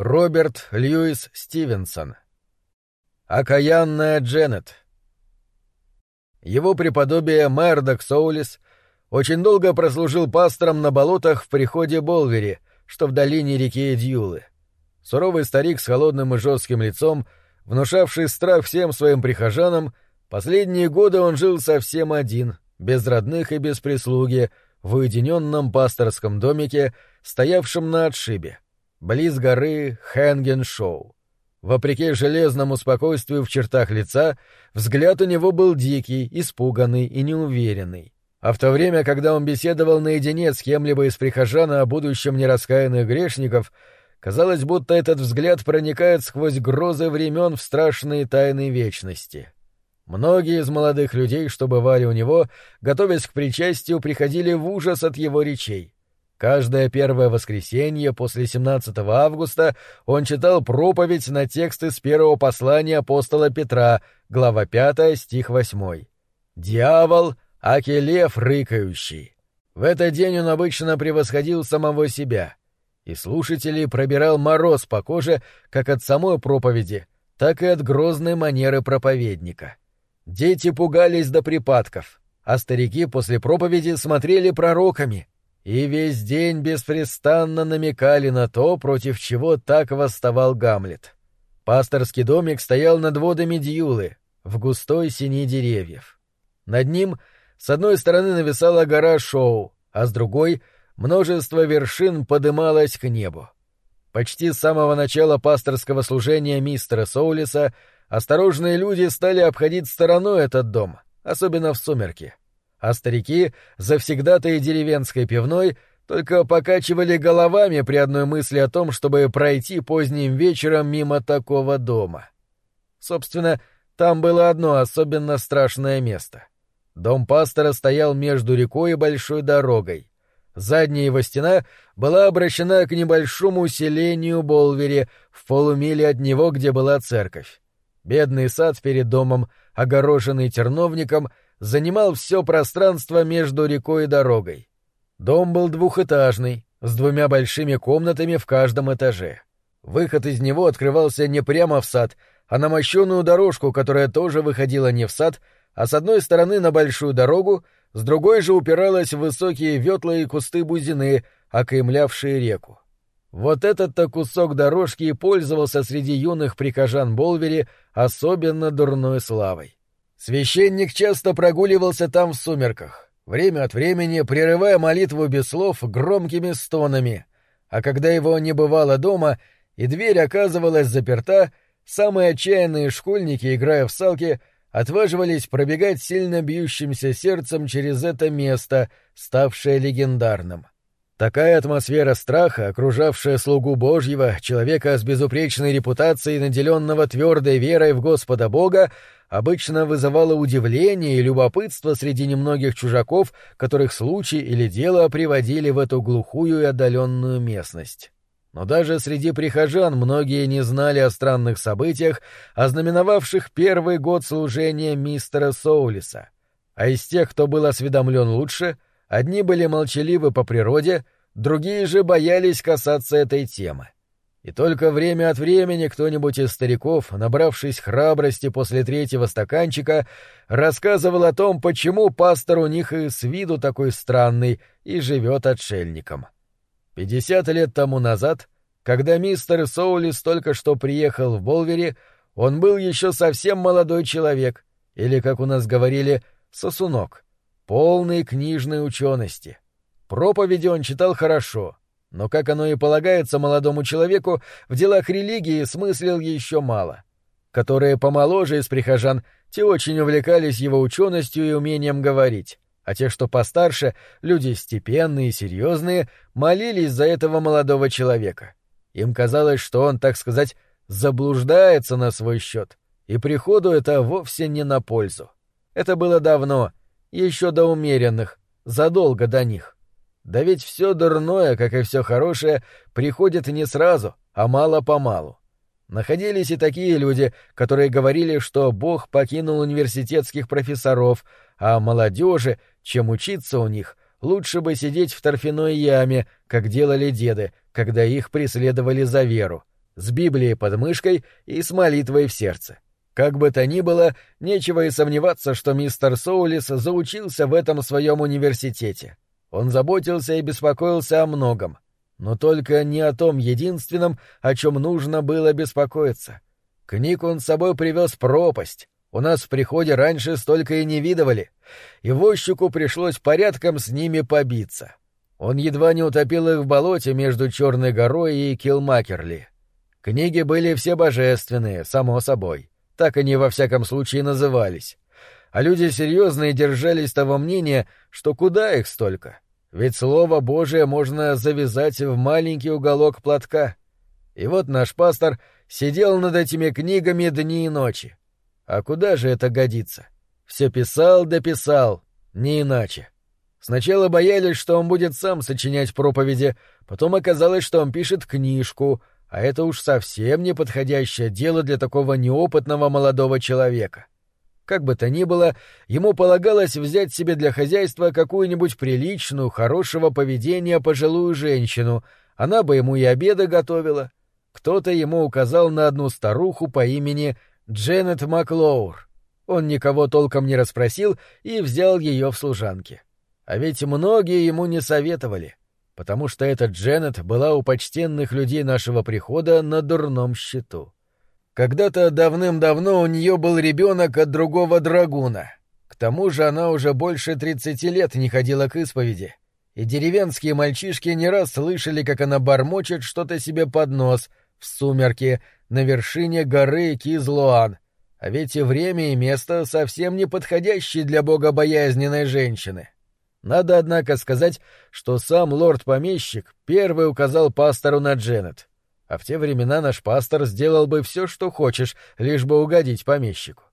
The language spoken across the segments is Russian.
Роберт Льюис Стивенсон. Окаянная Дженнет. Его преподобие Мэрдок Соулис очень долго прослужил пастором на болотах в приходе Болвери, что в долине реки Дьюлы. Суровый старик с холодным и жестким лицом, внушавший страх всем своим прихожанам, последние годы он жил совсем один, без родных и без прислуги, в уединенном пасторском домике, стоявшем на отшибе близ горы Хэнген-Шоу. Вопреки железному спокойствию в чертах лица, взгляд у него был дикий, испуганный и неуверенный. А в то время, когда он беседовал наедине с кем-либо из прихожан о будущем нераскаянных грешников, казалось, будто этот взгляд проникает сквозь грозы времен в страшные тайны вечности. Многие из молодых людей, что бывали у него, готовясь к причастию, приходили в ужас от его речей. Каждое первое воскресенье после 17 августа он читал проповедь на тексты с первого послания апостола Петра, глава 5, стих 8. «Дьявол, аки лев рыкающий». В этот день он обычно превосходил самого себя, и слушателей пробирал мороз по коже как от самой проповеди, так и от грозной манеры проповедника. Дети пугались до припадков, а старики после проповеди смотрели пророками — и весь день беспрестанно намекали на то, против чего так восставал Гамлет. Пасторский домик стоял над водами Дьюлы, в густой сине деревьев. Над ним с одной стороны нависала гора Шоу, а с другой — множество вершин подымалось к небу. Почти с самого начала пасторского служения мистера Соулиса осторожные люди стали обходить стороной этот дом, особенно в сумерки а старики, завсегдатые деревенской пивной, только покачивали головами при одной мысли о том, чтобы пройти поздним вечером мимо такого дома. Собственно, там было одно особенно страшное место. Дом пастора стоял между рекой и большой дорогой. Задняя его стена была обращена к небольшому селению Болвери в полумиле от него, где была церковь. Бедный сад перед домом, огороженный терновником, занимал все пространство между рекой и дорогой. Дом был двухэтажный, с двумя большими комнатами в каждом этаже. Выход из него открывался не прямо в сад, а на мощенную дорожку, которая тоже выходила не в сад, а с одной стороны на большую дорогу, с другой же упиралась в высокие ветла и кусты бузины, окаймлявшие реку. Вот этот-то кусок дорожки и пользовался среди юных прихожан Болвери особенно дурной славой. Священник часто прогуливался там в сумерках, время от времени прерывая молитву без слов громкими стонами, а когда его не бывало дома и дверь оказывалась заперта, самые отчаянные школьники, играя в салки, отваживались пробегать сильно бьющимся сердцем через это место, ставшее легендарным. Такая атмосфера страха, окружавшая слугу Божьего, человека с безупречной репутацией, наделенного твердой верой в Господа Бога, обычно вызывала удивление и любопытство среди немногих чужаков, которых случай или дело приводили в эту глухую и отдаленную местность. Но даже среди прихожан многие не знали о странных событиях, ознаменовавших первый год служения мистера Соулиса. А из тех, кто был осведомлен лучше, одни были молчаливы по природе, другие же боялись касаться этой темы. И только время от времени кто-нибудь из стариков, набравшись храбрости после третьего стаканчика, рассказывал о том, почему пастор у них и с виду такой странный и живет отшельником. Пятьдесят лет тому назад, когда мистер Соулис только что приехал в Болвери, он был еще совсем молодой человек, или, как у нас говорили, сосунок, полный книжной учености. Проповеди он читал хорошо — но, как оно и полагается молодому человеку, в делах религии смыслил еще мало. Которые помоложе из прихожан, те очень увлекались его ученостью и умением говорить, а те, что постарше, люди степенные и серьезные, молились за этого молодого человека. Им казалось, что он, так сказать, заблуждается на свой счет, и приходу это вовсе не на пользу. Это было давно, еще до умеренных, задолго до них. Да ведь все дурное, как и все хорошее, приходит не сразу, а мало-помалу. Находились и такие люди, которые говорили, что Бог покинул университетских профессоров, а молодежи, чем учиться у них, лучше бы сидеть в торфяной яме, как делали деды, когда их преследовали за веру, с Библией под мышкой и с молитвой в сердце. Как бы то ни было, нечего и сомневаться, что мистер Соулис заучился в этом своем университете. Он заботился и беспокоился о многом, но только не о том единственном, о чем нужно было беспокоиться. Книг он с собой привез пропасть. У нас в приходе раньше столько и не видывали. И возчику пришлось порядком с ними побиться. Он едва не утопил их в болоте между Черной горой и Килмакерли. Книги были все божественные, само собой. Так они во всяком случае назывались. А люди серьезные держались того мнения, что куда их столько? Ведь Слово Божие можно завязать в маленький уголок платка. И вот наш пастор сидел над этими книгами дни и ночи. А куда же это годится? Все писал да не иначе. Сначала боялись, что он будет сам сочинять проповеди, потом оказалось, что он пишет книжку, а это уж совсем не подходящее дело для такого неопытного молодого человека. Как бы то ни было, ему полагалось взять себе для хозяйства какую-нибудь приличную, хорошего поведения пожилую женщину, она бы ему и обеды готовила. Кто-то ему указал на одну старуху по имени Дженнет Маклоур. Он никого толком не расспросил и взял ее в служанки. А ведь многие ему не советовали, потому что эта Дженнет была у почтенных людей нашего прихода на дурном счету. Когда-то давным-давно у нее был ребенок от другого драгуна. К тому же она уже больше тридцати лет не ходила к исповеди, и деревенские мальчишки не раз слышали, как она бормочет что-то себе под нос в сумерке на вершине горы Кизлуан, а ведь и время и место совсем не подходящие для богобоязненной женщины. Надо, однако, сказать, что сам лорд-помещик первый указал пастору на Дженнет. А в те времена наш пастор сделал бы все, что хочешь, лишь бы угодить помещику.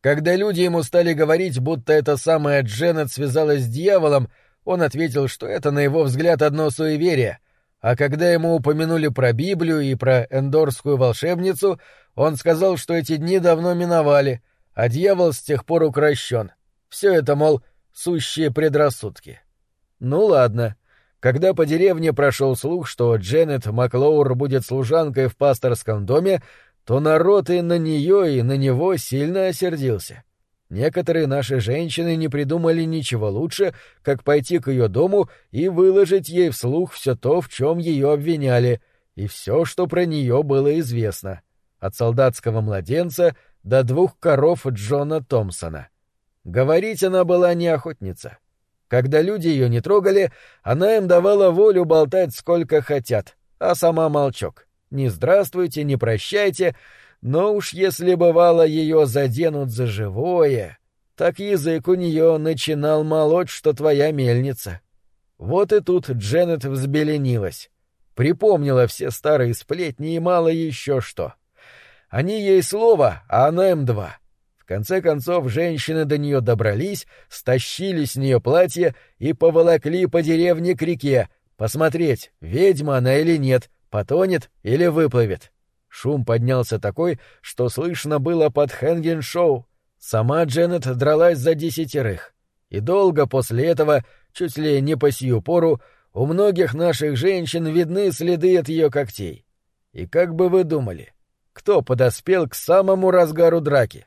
Когда люди ему стали говорить, будто эта самая Дженнет связалась с дьяволом, он ответил, что это, на его взгляд, одно суеверие, а когда ему упомянули про Библию и про эндорскую волшебницу, он сказал, что эти дни давно миновали, а дьявол с тех пор укращен. Все это, мол, — сущие предрассудки. Ну ладно. Когда по деревне прошел слух, что Дженнет Маклоур будет служанкой в пасторском доме, то народ и на нее, и на него сильно осердился. Некоторые наши женщины не придумали ничего лучше, как пойти к ее дому и выложить ей вслух все то, в чем ее обвиняли, и все, что про нее было известно, от солдатского младенца до двух коров Джона Томпсона. Говорить она была не охотница. Когда люди ее не трогали, она им давала волю болтать сколько хотят, а сама молчок. Не здравствуйте, не прощайте, но уж если бывало ее заденут за живое, так язык у нее начинал молоть, что твоя мельница. Вот и тут Дженнет взбеленилась. Припомнила все старые сплетни и мало еще что. Они ей слово, а она им два — конце концов, женщины до нее добрались, стащили с нее платье и поволокли по деревне к реке, посмотреть, ведьма она или нет, потонет или выплывет. Шум поднялся такой, что слышно было под Хенген-шоу. Сама Дженнет дралась за десятерых. И долго после этого, чуть ли не по сию пору, у многих наших женщин видны следы от ее когтей. И как бы вы думали, кто подоспел к самому разгару драки?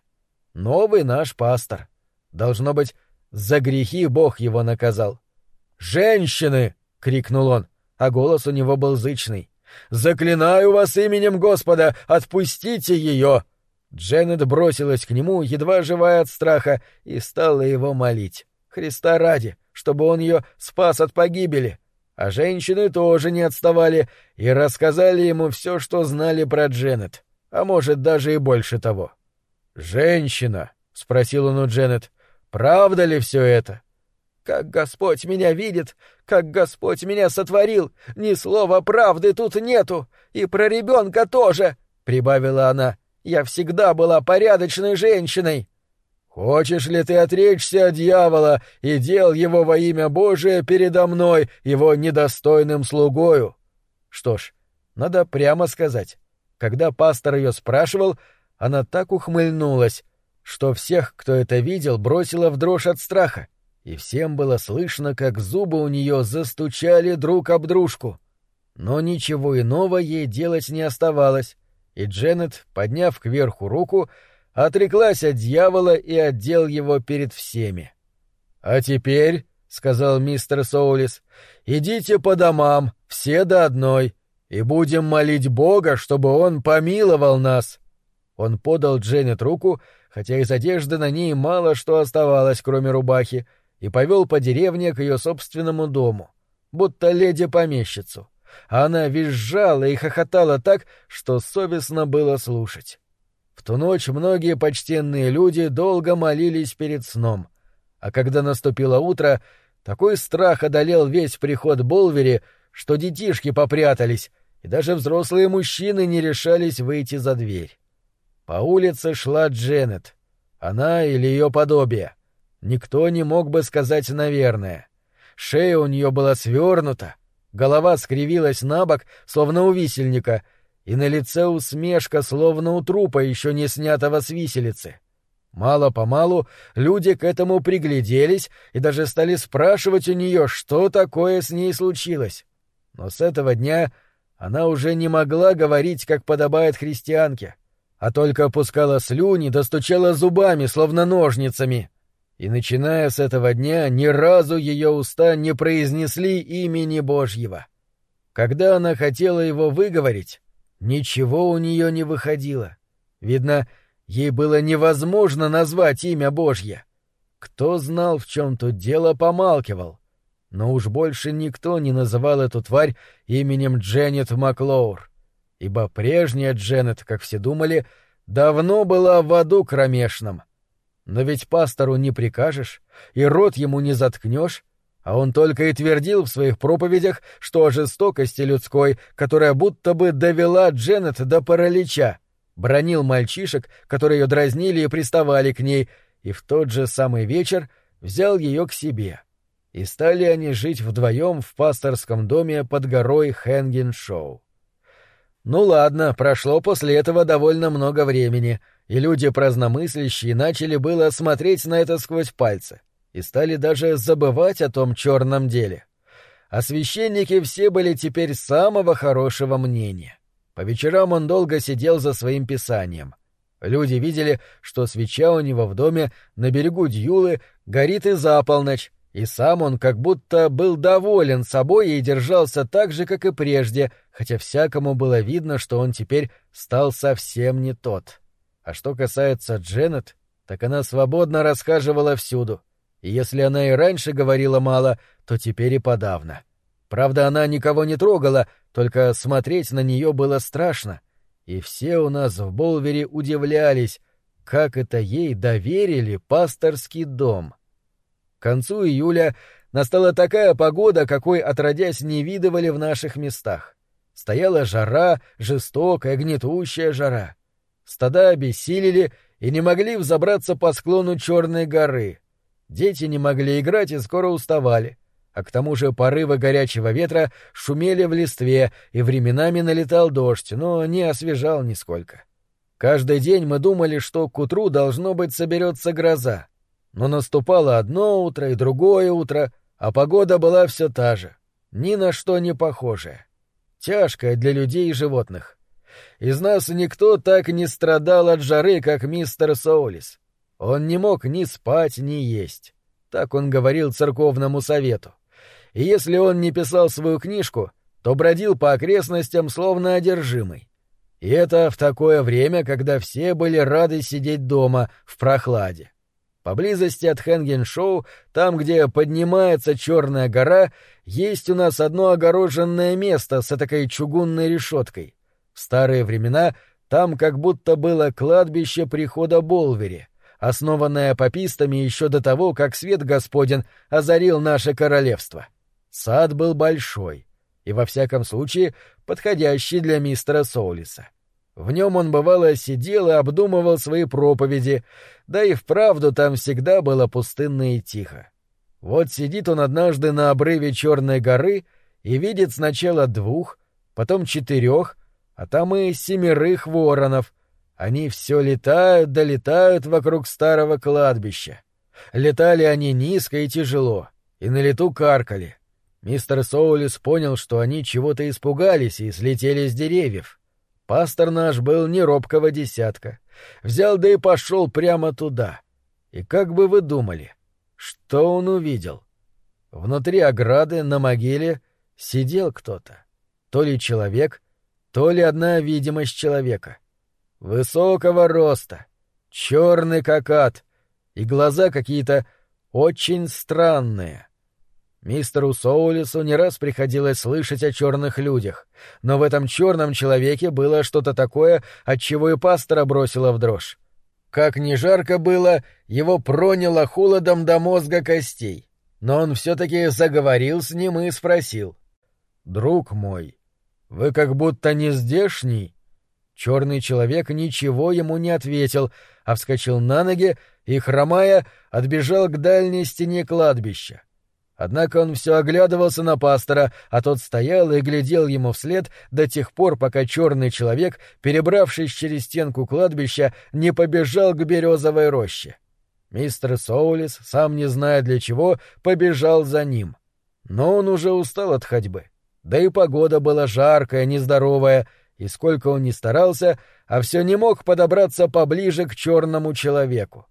Новый наш пастор. Должно быть, за грехи Бог его наказал. «Женщины!» — крикнул он, а голос у него был зычный. «Заклинаю вас именем Господа, отпустите ее!» Дженнет бросилась к нему, едва живая от страха, и стала его молить. Христа ради, чтобы он ее спас от погибели. А женщины тоже не отставали и рассказали ему все, что знали про Дженнет, а может, даже и больше того. «Женщина?» — спросил он у Дженнет. «Правда ли все это?» «Как Господь меня видит, как Господь меня сотворил, ни слова правды тут нету, и про ребенка тоже», — прибавила она. «Я всегда была порядочной женщиной». «Хочешь ли ты отречься от дьявола и дел его во имя Божие передо мной, его недостойным слугою?» Что ж, надо прямо сказать. Когда пастор ее спрашивал, она так ухмыльнулась, что всех, кто это видел, бросила в дрожь от страха, и всем было слышно, как зубы у нее застучали друг об дружку. Но ничего иного ей делать не оставалось, и Дженнет, подняв кверху руку, отреклась от дьявола и отдел его перед всеми. — А теперь, — сказал мистер Соулис, — идите по домам, все до одной, и будем молить Бога, чтобы он помиловал нас. Он подал Дженнет руку, хотя из одежды на ней мало что оставалось, кроме рубахи, и повел по деревне к ее собственному дому, будто леди-помещицу. А она визжала и хохотала так, что совестно было слушать. В ту ночь многие почтенные люди долго молились перед сном, а когда наступило утро, такой страх одолел весь приход Болвери, что детишки попрятались, и даже взрослые мужчины не решались выйти за дверь. По улице шла Дженнет. Она или ее подобие. Никто не мог бы сказать наверное. Шея у нее была свернута, голова скривилась на бок, словно у висельника, и на лице усмешка, словно у трупа, еще не снятого с виселицы. Мало-помалу люди к этому пригляделись и даже стали спрашивать у нее, что такое с ней случилось. Но с этого дня она уже не могла говорить, как подобает христианке, а только опускала слюни, достучала зубами, словно ножницами. И, начиная с этого дня, ни разу ее уста не произнесли имени Божьего. Когда она хотела его выговорить, ничего у нее не выходило. Видно, ей было невозможно назвать имя Божье. Кто знал, в чем тут дело, помалкивал но уж больше никто не называл эту тварь именем Дженнет Маклоур, ибо прежняя Дженнет, как все думали, давно была в аду кромешном. Но ведь пастору не прикажешь, и рот ему не заткнешь, а он только и твердил в своих проповедях, что о жестокости людской, которая будто бы довела Дженнет до паралича, бронил мальчишек, которые ее дразнили и приставали к ней, и в тот же самый вечер взял ее к себе. — и стали они жить вдвоем в пасторском доме под горой Хенгин-Шоу. Ну ладно, прошло после этого довольно много времени, и люди праздномыслящие начали было смотреть на это сквозь пальцы и стали даже забывать о том черном деле. А священники все были теперь самого хорошего мнения. По вечерам он долго сидел за своим писанием. Люди видели, что свеча у него в доме на берегу Дьюлы горит и за полночь, и сам он как будто был доволен собой и держался так же, как и прежде, хотя всякому было видно, что он теперь стал совсем не тот. А что касается Дженнет, так она свободно расхаживала всюду, и если она и раньше говорила мало, то теперь и подавно. Правда, она никого не трогала, только смотреть на нее было страшно, и все у нас в Болвере удивлялись, как это ей доверили пасторский дом. — к концу июля настала такая погода, какой отродясь не видывали в наших местах. Стояла жара, жестокая, гнетущая жара. Стада обессилели и не могли взобраться по склону Черной горы. Дети не могли играть и скоро уставали. А к тому же порывы горячего ветра шумели в листве, и временами налетал дождь, но не освежал нисколько. Каждый день мы думали, что к утру должно быть соберется гроза. Но наступало одно утро и другое утро, а погода была все та же, ни на что не похожая. Тяжкая для людей и животных. Из нас никто так не страдал от жары, как мистер Соулис. Он не мог ни спать, ни есть. Так он говорил церковному совету. И если он не писал свою книжку, то бродил по окрестностям словно одержимый. И это в такое время, когда все были рады сидеть дома в прохладе. Поблизости от Хэнген-Шоу, там, где поднимается Черная гора, есть у нас одно огороженное место с такой чугунной решеткой. В старые времена там как будто было кладбище прихода Болвери, основанное папистами еще до того, как свет Господен озарил наше королевство. Сад был большой и, во всяком случае, подходящий для мистера Соулиса. В нем он, бывало, сидел и обдумывал свои проповеди, да и вправду там всегда было пустынно и тихо. Вот сидит он однажды на обрыве Черной горы и видит сначала двух, потом четырех, а там и семерых воронов. Они все летают да летают вокруг старого кладбища. Летали они низко и тяжело, и на лету каркали. Мистер Соулис понял, что они чего-то испугались и слетели с деревьев. Пастор наш был не робкого десятка. Взял да и пошел прямо туда. И как бы вы думали, что он увидел? Внутри ограды на могиле сидел кто-то. То ли человек, то ли одна видимость человека. Высокого роста, черный как ад, и глаза какие-то очень странные. Мистеру Соулису не раз приходилось слышать о черных людях, но в этом черном человеке было что-то такое, от чего и пастора бросило в дрожь. Как ни жарко было, его проняло холодом до мозга костей. Но он все-таки заговорил с ним и спросил. «Друг мой, вы как будто не здешний?» Черный человек ничего ему не ответил, а вскочил на ноги и, хромая, отбежал к дальней стене кладбища. Однако он все оглядывался на пастора, а тот стоял и глядел ему вслед до тех пор, пока черный человек, перебравшись через стенку кладбища, не побежал к березовой роще. Мистер Соулис, сам не зная для чего, побежал за ним. Но он уже устал от ходьбы. Да и погода была жаркая, нездоровая, и сколько он ни старался, а все не мог подобраться поближе к черному человеку.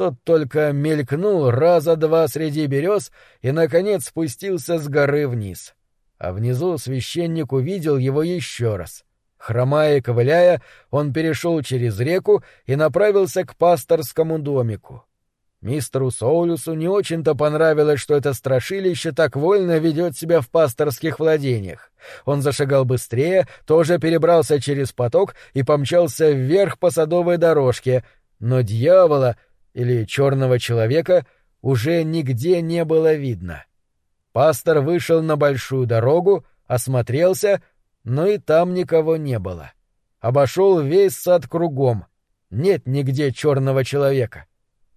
Тот только мелькнул раза два среди берез и, наконец, спустился с горы вниз. А внизу священник увидел его еще раз. Хромая и ковыляя, он перешел через реку и направился к пасторскому домику. Мистеру Соулюсу не очень-то понравилось, что это страшилище так вольно ведет себя в пасторских владениях. Он зашагал быстрее, тоже перебрался через поток и помчался вверх по садовой дорожке, но дьявола — или черного человека уже нигде не было видно. Пастор вышел на большую дорогу, осмотрелся, но и там никого не было. Обошел весь сад кругом. Нет нигде черного человека.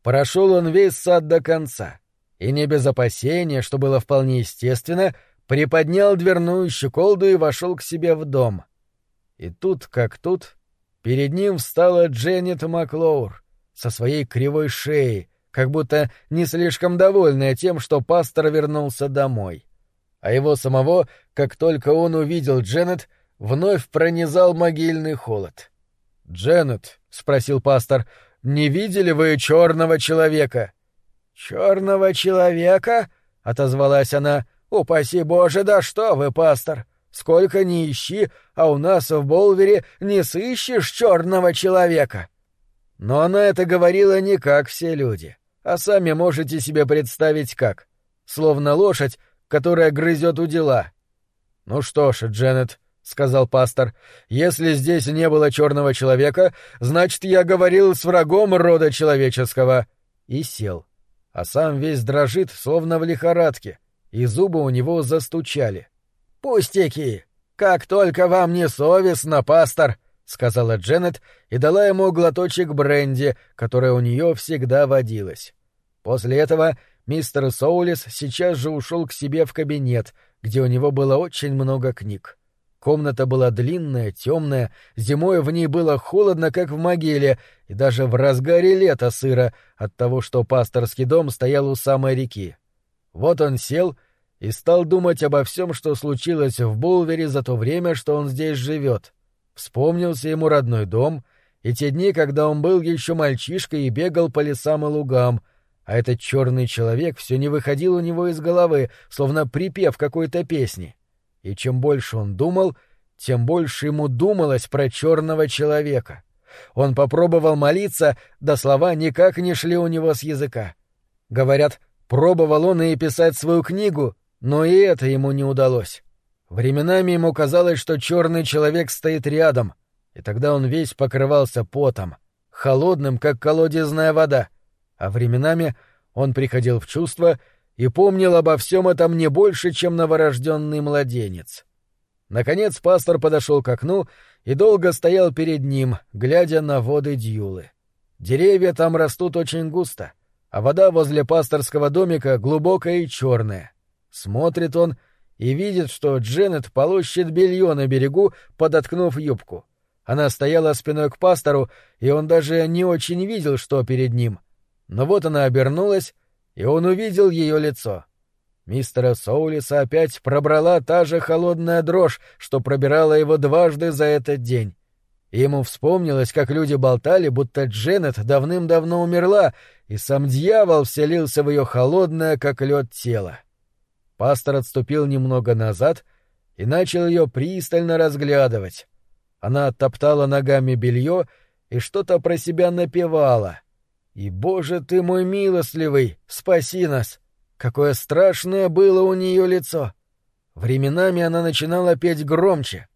Прошел он весь сад до конца. И не без опасения, что было вполне естественно, приподнял дверную щеколду и вошел к себе в дом. И тут, как тут, перед ним встала Дженнет Маклоур со своей кривой шеей, как будто не слишком довольная тем, что пастор вернулся домой. А его самого, как только он увидел Дженнет, вновь пронизал могильный холод. «Дженнет», — спросил пастор, — «не видели вы черного человека?» «Черного человека?» — отозвалась она. «Упаси Боже, да что вы, пастор! Сколько ни ищи, а у нас в Болвере не сыщешь черного человека!» Но она это говорила не как все люди, а сами можете себе представить как. Словно лошадь, которая грызет у дела. «Ну что ж, Дженнет», — сказал пастор, — «если здесь не было черного человека, значит, я говорил с врагом рода человеческого». И сел. А сам весь дрожит, словно в лихорадке, и зубы у него застучали. «Пустяки! Как только вам не совестно, пастор!» — сказала Дженнет и дала ему глоточек бренди, которая у нее всегда водилась. После этого мистер Соулис сейчас же ушел к себе в кабинет, где у него было очень много книг. Комната была длинная, темная, зимой в ней было холодно, как в могиле, и даже в разгаре лета сыро от того, что пасторский дом стоял у самой реки. Вот он сел и стал думать обо всем, что случилось в Булвере за то время, что он здесь живет. Вспомнился ему родной дом и те дни, когда он был еще мальчишкой и бегал по лесам и лугам, а этот черный человек все не выходил у него из головы, словно припев какой-то песни. И чем больше он думал, тем больше ему думалось про черного человека. Он попробовал молиться, да слова никак не шли у него с языка. Говорят, пробовал он и писать свою книгу, но и это ему не удалось. Временами ему казалось, что черный человек стоит рядом, и тогда он весь покрывался потом, холодным, как колодезная вода, а временами он приходил в чувство и помнил обо всем этом не больше, чем новорожденный младенец. Наконец пастор подошел к окну и долго стоял перед ним, глядя на воды Дьюлы. Деревья там растут очень густо, а вода возле пасторского домика глубокая и черная. Смотрит он — и видит, что Дженнет полощет белье на берегу, подоткнув юбку. Она стояла спиной к пастору, и он даже не очень видел, что перед ним. Но вот она обернулась, и он увидел ее лицо. Мистера Соулиса опять пробрала та же холодная дрожь, что пробирала его дважды за этот день. Ему вспомнилось, как люди болтали, будто Дженнет давным-давно умерла, и сам дьявол вселился в ее холодное, как лед, тело. Пастор отступил немного назад и начал ее пристально разглядывать. Она оттоптала ногами белье и что-то про себя напевала. «И, Боже ты мой милостливый, спаси нас!» Какое страшное было у нее лицо! Временами она начинала петь громче,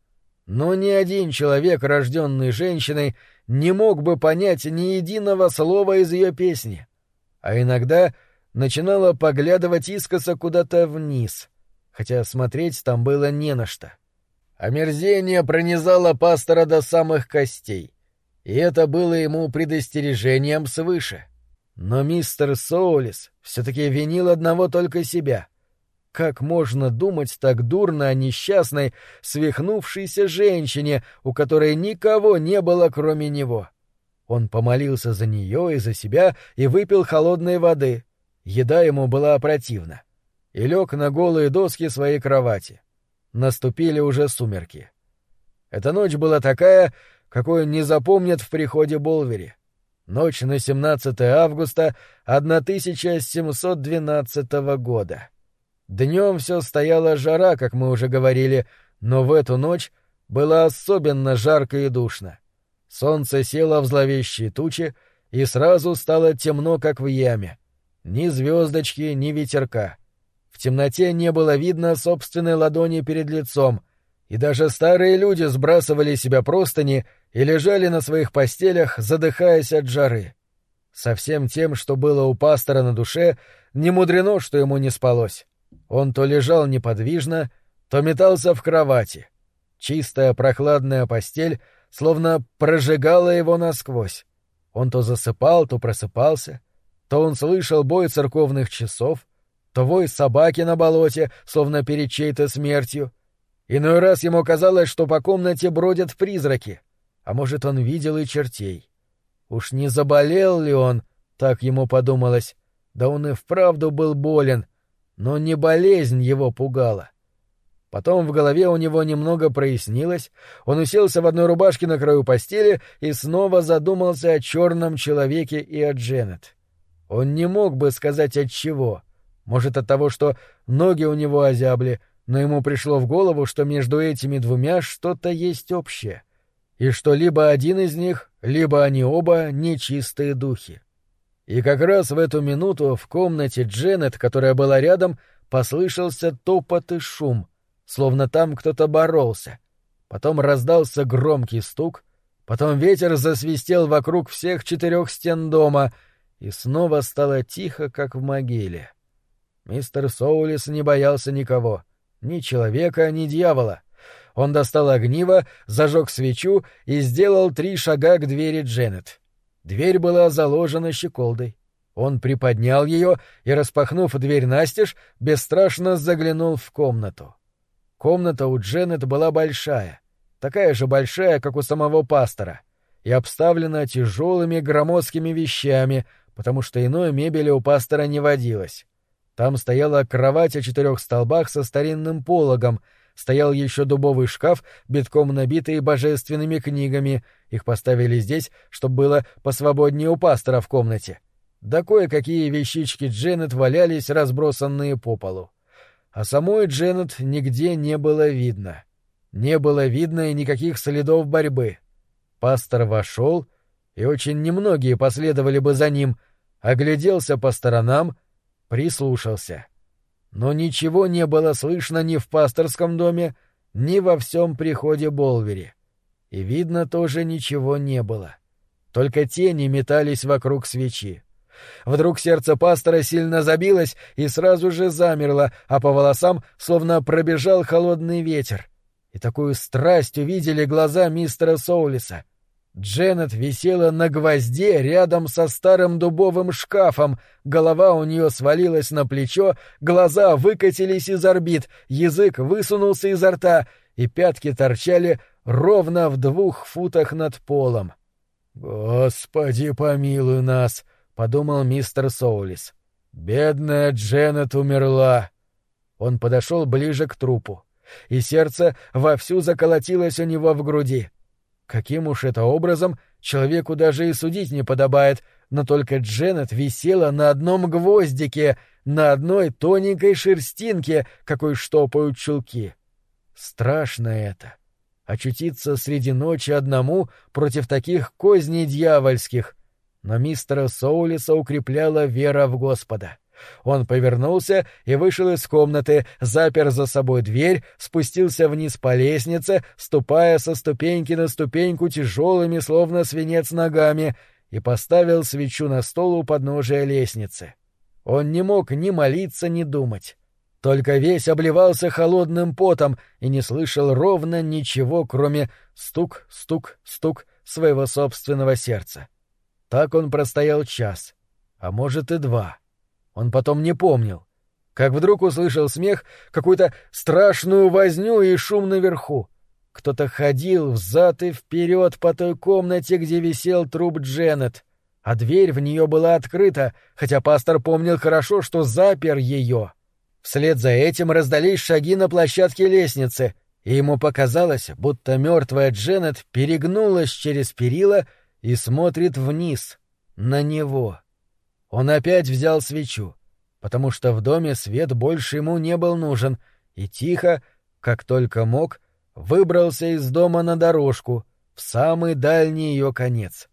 но ни один человек, рожденный женщиной, не мог бы понять ни единого слова из ее песни, а иногда начинала поглядывать искоса куда-то вниз, хотя смотреть там было не на что. Омерзение пронизало пастора до самых костей, и это было ему предостережением свыше. Но мистер Соулис все-таки винил одного только себя. Как можно думать так дурно о несчастной, свихнувшейся женщине, у которой никого не было, кроме него? Он помолился за нее и за себя и выпил холодной воды. Еда ему была противна. И лег на голые доски своей кровати. Наступили уже сумерки. Эта ночь была такая, какой не запомнят в приходе Болвери. Ночь на 17 августа 1712 года. Днем все стояла жара, как мы уже говорили, но в эту ночь было особенно жарко и душно. Солнце село в зловещие тучи, и сразу стало темно, как в яме. Ни звездочки, ни ветерка. В темноте не было видно собственной ладони перед лицом, и даже старые люди сбрасывали себя простыни и лежали на своих постелях, задыхаясь от жары. Со всем тем, что было у пастора на душе, не мудрено, что ему не спалось. Он то лежал неподвижно, то метался в кровати. Чистая прохладная постель словно прожигала его насквозь. Он то засыпал, то просыпался, то он слышал бой церковных часов, то вой собаки на болоте, словно перед чьей-то смертью. Иной раз ему казалось, что по комнате бродят призраки — а может, он видел и чертей. Уж не заболел ли он, так ему подумалось. Да он и вправду был болен, но не болезнь его пугала. Потом в голове у него немного прояснилось, он уселся в одной рубашке на краю постели и снова задумался о черном человеке и о Дженнет. Он не мог бы сказать от чего. Может, от того, что ноги у него озябли, но ему пришло в голову, что между этими двумя что-то есть общее и что либо один из них, либо они оба нечистые духи. И как раз в эту минуту в комнате Дженнет, которая была рядом, послышался топот и шум, словно там кто-то боролся. Потом раздался громкий стук, потом ветер засвистел вокруг всех четырех стен дома, и снова стало тихо, как в могиле. Мистер Соулис не боялся никого, ни человека, ни дьявола. Он достал огниво, зажег свечу и сделал три шага к двери Дженнет. Дверь была заложена щеколдой. Он приподнял ее и, распахнув дверь настежь, бесстрашно заглянул в комнату. Комната у Дженнет была большая, такая же большая, как у самого пастора, и обставлена тяжелыми громоздкими вещами, потому что иной мебели у пастора не водилось. Там стояла кровать о четырех столбах со старинным пологом, стоял еще дубовый шкаф, битком набитый божественными книгами. Их поставили здесь, чтобы было посвободнее у пастора в комнате. Да кое-какие вещички Дженнет валялись, разбросанные по полу. А самой Дженнет нигде не было видно. Не было видно и никаких следов борьбы. Пастор вошел, и очень немногие последовали бы за ним, огляделся по сторонам, прислушался — но ничего не было слышно ни в пасторском доме, ни во всем приходе Болвери. И видно тоже ничего не было. Только тени метались вокруг свечи. Вдруг сердце пастора сильно забилось и сразу же замерло, а по волосам словно пробежал холодный ветер. И такую страсть увидели глаза мистера Соулиса — Дженнет висела на гвозде рядом со старым дубовым шкафом, голова у нее свалилась на плечо, глаза выкатились из орбит, язык высунулся изо рта, и пятки торчали ровно в двух футах над полом. «Господи, помилуй нас!» — подумал мистер Соулис. «Бедная Дженнет умерла. Он подошел ближе к трупу, и сердце вовсю заколотилось у него в груди. Каким уж это образом, человеку даже и судить не подобает, но только Дженнет висела на одном гвоздике, на одной тоненькой шерстинке, какой штопают чулки. Страшно это — очутиться среди ночи одному против таких козней дьявольских. Но мистера Соулиса укрепляла вера в Господа. Он повернулся и вышел из комнаты, запер за собой дверь, спустился вниз по лестнице, ступая со ступеньки на ступеньку тяжелыми, словно свинец, ногами, и поставил свечу на стол у подножия лестницы. Он не мог ни молиться, ни думать. Только весь обливался холодным потом и не слышал ровно ничего, кроме стук, стук, стук своего собственного сердца. Так он простоял час, а может и два. Он потом не помнил. Как вдруг услышал смех, какую-то страшную возню и шум наверху. Кто-то ходил взад и вперед по той комнате, где висел труп Дженнет, а дверь в нее была открыта, хотя пастор помнил хорошо, что запер ее. Вслед за этим раздались шаги на площадке лестницы, и ему показалось, будто мертвая Дженнет перегнулась через перила и смотрит вниз, на него. Он опять взял свечу, потому что в доме свет больше ему не был нужен, и тихо, как только мог, выбрался из дома на дорожку, в самый дальний ее конец.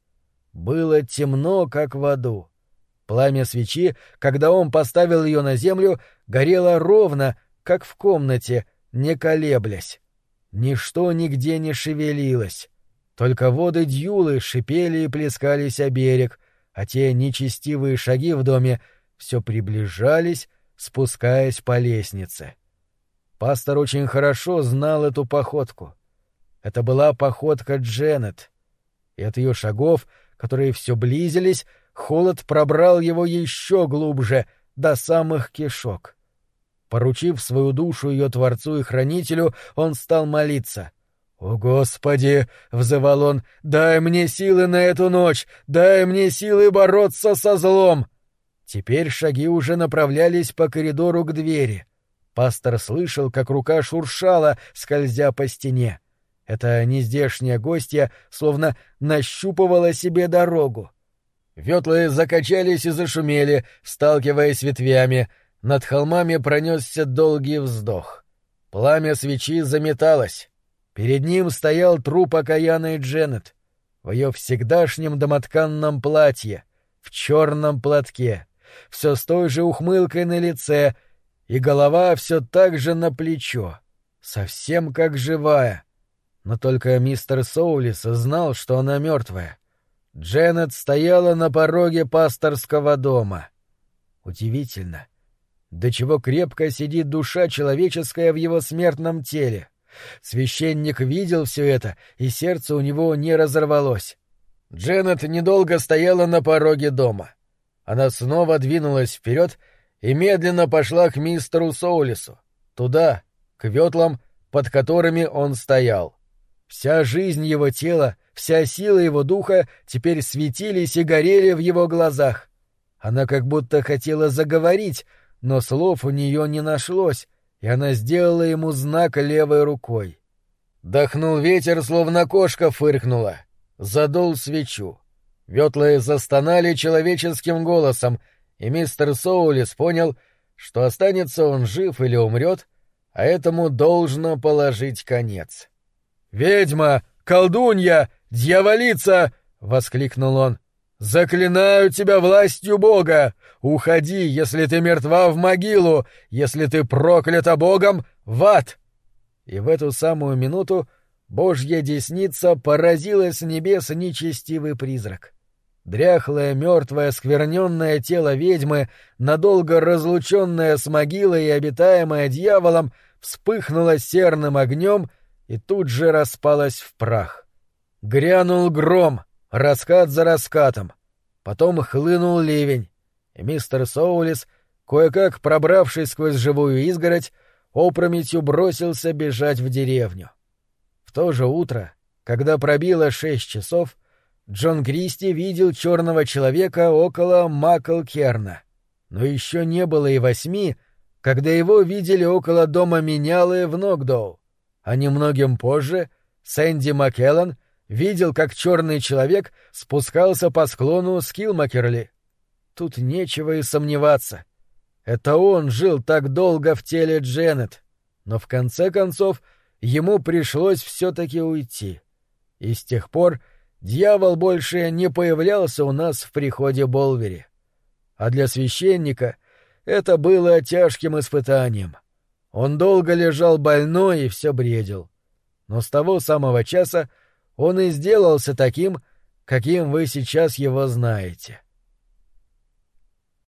Было темно, как в аду. Пламя свечи, когда он поставил ее на землю, горело ровно, как в комнате, не колеблясь. Ничто нигде не шевелилось. Только воды дьюлы шипели и плескались о берег, а те нечестивые шаги в доме все приближались, спускаясь по лестнице. Пастор очень хорошо знал эту походку. Это была походка Дженнет. И от ее шагов, которые все близились, холод пробрал его еще глубже, до самых кишок. Поручив свою душу ее Творцу и Хранителю, он стал молиться — «О, Господи!» — взывал он. «Дай мне силы на эту ночь! Дай мне силы бороться со злом!» Теперь шаги уже направлялись по коридору к двери. Пастор слышал, как рука шуршала, скользя по стене. Эта нездешняя гостья словно нащупывала себе дорогу. Ветлы закачались и зашумели, сталкиваясь ветвями. Над холмами пронесся долгий вздох. Пламя свечи заметалось. Перед ним стоял труп окаянной Дженнет в ее всегдашнем домотканном платье, в черном платке, все с той же ухмылкой на лице, и голова все так же на плечо, совсем как живая. Но только мистер Соулис знал, что она мертвая. Дженнет стояла на пороге пасторского дома. Удивительно, до чего крепко сидит душа человеческая в его смертном теле. Священник видел все это, и сердце у него не разорвалось. Дженнет недолго стояла на пороге дома. Она снова двинулась вперед и медленно пошла к мистеру Соулису, туда, к ветлам, под которыми он стоял. Вся жизнь его тела, вся сила его духа теперь светились и горели в его глазах. Она как будто хотела заговорить, но слов у нее не нашлось, и она сделала ему знак левой рукой. Дохнул ветер, словно кошка фыркнула. Задул свечу. Ветлы застонали человеческим голосом, и мистер Соулис понял, что останется он жив или умрет, а этому должно положить конец. «Ведьма! Колдунья! Дьяволица!» — воскликнул он. «Заклинаю тебя властью Бога! Уходи, если ты мертва в могилу, если ты проклята Богом, в ад!» И в эту самую минуту Божья десница поразила с небес нечестивый призрак. Дряхлое, мертвое, скверненное тело ведьмы, надолго разлученное с могилой и обитаемое дьяволом, вспыхнуло серным огнем и тут же распалось в прах. Грянул гром — раскат за раскатом. Потом хлынул ливень, мистер Соулис, кое-как пробравшись сквозь живую изгородь, опрометью бросился бежать в деревню. В то же утро, когда пробило шесть часов, Джон Кристи видел черного человека около Маклкерна. Но еще не было и восьми, когда его видели около дома менялы в Нокдоу, а немногим позже Сэнди Маккеллан видел, как черный человек спускался по склону Скилмакерли. Тут нечего и сомневаться. Это он жил так долго в теле Дженнет, но в конце концов ему пришлось все-таки уйти. И с тех пор дьявол больше не появлялся у нас в приходе Болвери. А для священника это было тяжким испытанием. Он долго лежал больной и все бредил. Но с того самого часа он и сделался таким, каким вы сейчас его знаете.